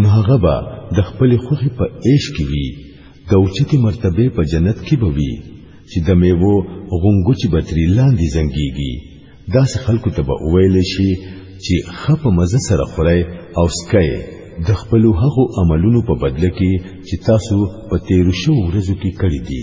نو هغه به د خپل خوخي په عيش کې وي د اوچتي مرتبه په جنت کې به وي چې د میوو غونګو چې بتری لاندې زنګيږي دا خلکو ته به ویل شي چې خپ مزه سره خوري او سکي د خپل هغو عملونو په بدله کې چې تاسو په تیر شو ورځو کې کړی دي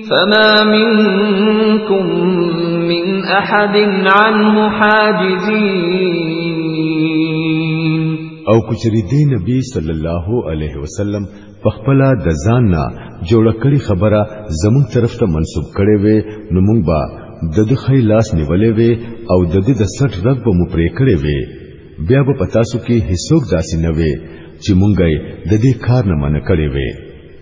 فما منكم من احد عنه حاجزين او کچری دی نبی صلی الله علیه وسلم په خپل د ځان نه جوړ کړی خبره زمون طرف ته منسوب کړي وي نو مونږ به د د خی لاس نیولې وي او د د د سټ رګ به مو پرې کړي وي بیا به پتاسو کې هیڅوک داسې نه وي چې مونږه د دې کار نه منع کړي وي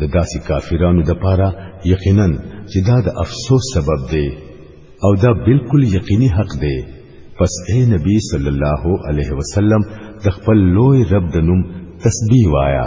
د داسې کافرانو د پاره یقینا چې دا د افسوس سبب دی او دا بالکل یقیني حق دی پس اے نبی صلی الله علیه وسلم د خپل لوی رب د نوم تسبیح وایا